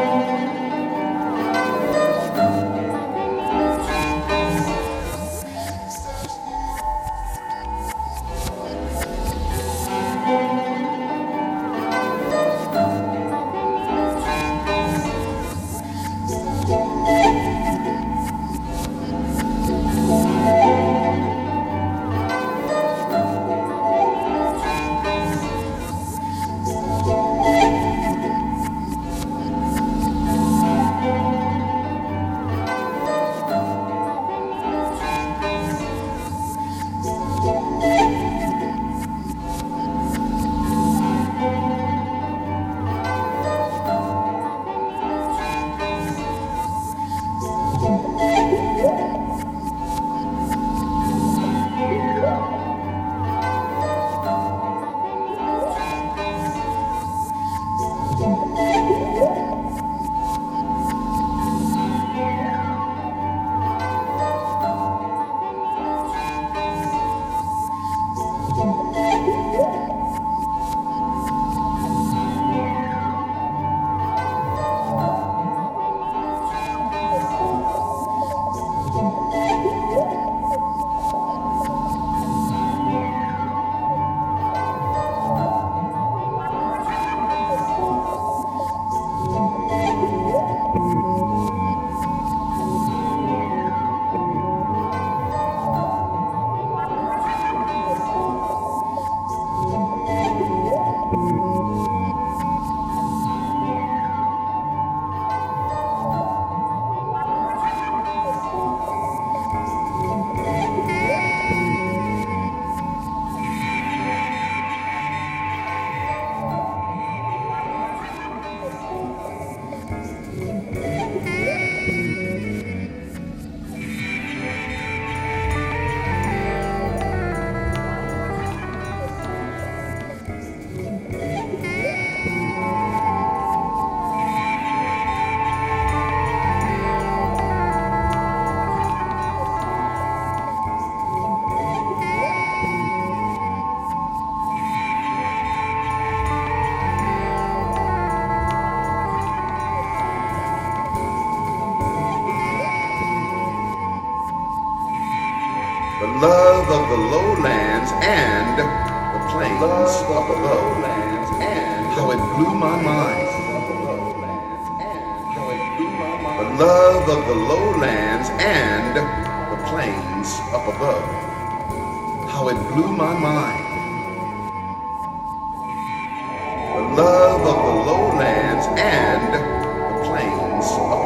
Música the lowlands and the plains of the lowlands and how it blew my mind. The love of the lowlands and the plains up above. How it blew my mind. The love of the lowlands and the plains up above.